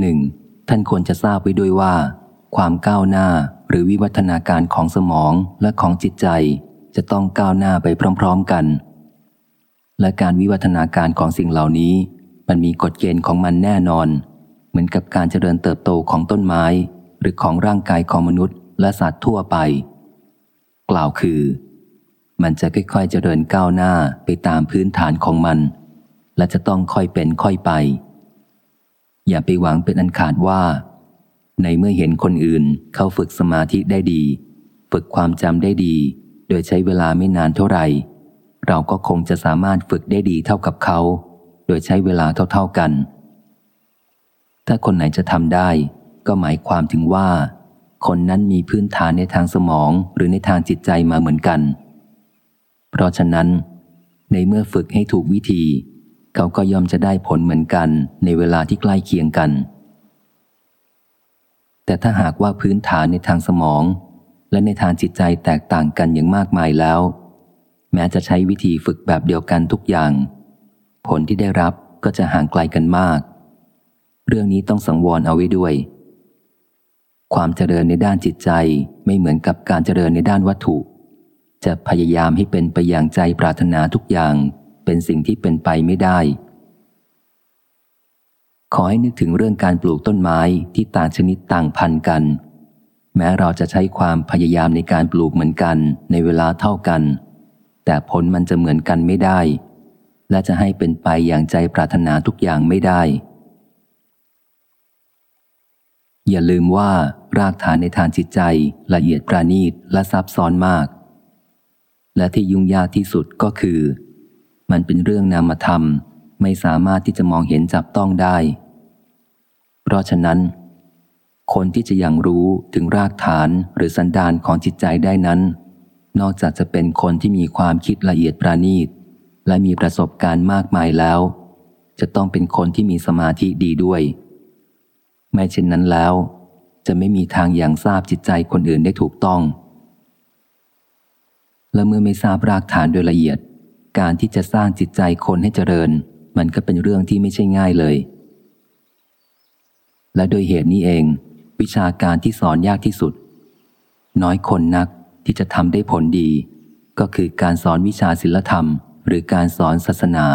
หนึ่ง ท่านควรจะทราบไว้ด้วยว่า ความก้าวหน้าหรือวิวัฒนาการของสมองและของจิตใจ จะต้องก้าวหน้าไปพร้อม ๆกัน และการวิวัฒนาการของสิ่งเหล่านี้ มันมีกฎเกณฑ์ของมันแน่นอน เหมือนกับการเจริญเติบโตของต้นไม้ หรือของร่างกายของมนุษย์และสัตว์ทั่วไป กล่าวคือ มันจะค่อยๆเจริญก้าวหน้าไปตามพื้นฐานของมัน และจะต้องค่อยเป็นค่อยไป อย่าไปหวังเป็นอันขาดว่า ในเมื่อเห็นคนอื่นเขาฝึกสมาธิได้ดี ฝึกความจำได้ดี โดยใช้เวลาไม่นานเท่าไหร่ เราก็คงจะสามารถฝึกได้ดีเท่ากับเขา โดยใช้เวลาเท่า ๆกัน ถ้าคนไหนจะทำได้ ก็หมายความถึงว่า คนนั้นมีพื้นฐานในทางสมองหรือในทางจิตใจมาเหมือนกัน เพราะฉะนั้น ในเมื่อฝึกให้ถูกวิธี เขาก็ย่อมจะได้ผลเหมือนกันในเวลาที่ใกล้เคียงกัน แต่ถ้าหากว่าพื้นฐานในทางสมอง และในทางจิตใจแตกต่างกันอย่างมากมายแล้ว แม้จะใช้วิธีฝึกแบบเดียวกันทุกอย่าง ผลที่ได้รับก็จะห่างไกลกันมาก เรื่องนี้ต้องสังวรเอาไว้ด้วย ความเจริญในด้านจิตใจไม่เหมือนกับการเจริญในด้านวัตถุ จะพยายามให้เป็นไปอย่างใจปรารถนาทุกอย่าง เป็นสิ่งที่เป็นไปไม่ได้ ขอให้นึกถึงเรื่องการปลูกต้นไม้ที่ต่างชนิดต่างพันกัน แม้เราจะใช้ความพยายามในการปลูกเหมือนกันในเวลาเท่ากัน แต่ผลมันจะเหมือนกันไม่ได้ และจะให้เป็นไปอย่างใจปรารถนาทุกอย่างไม่ได้ อย่าลืมว่ารากฐานในทางจิตใจละเอียดประณีตและซับซ้อนมากและที่ยุ่งยากที่สุดก็คือ มันเป็นเรื่องนามธรรม ไม่สามารถที่จะมองเห็นจับต้องได้ เพราะฉะนั้น คนที่จะยังรู้ถึงรากฐานหรือสันดานของจิตใจได้นั้น นอกจากจะเป็นคนที่มีความคิดละเอียดประณีต และมีประสบการณ์มากมายแล้ว จะต้องเป็นคนที่มีสมาธิดีด้วย ไม่เช่นนั้นแล้ว จะไม่มีทางอย่างทราบจิตใจคนอื่นได้ถูกต้องและเมื่อไม่ทราบรากฐานโดยละเอียด การที่จะสร้างจิตใจคนให้เจริญ มันก็เป็นเรื่องที่ไม่ใช่ง่ายเลย และโดยเหตุนี้เอง วิชาการที่สอนยากที่สุด น้อยคนนักที่จะทำได้ผลดี ก็คือการสอนวิชาศิลธรรม หรือการสอนศาสนา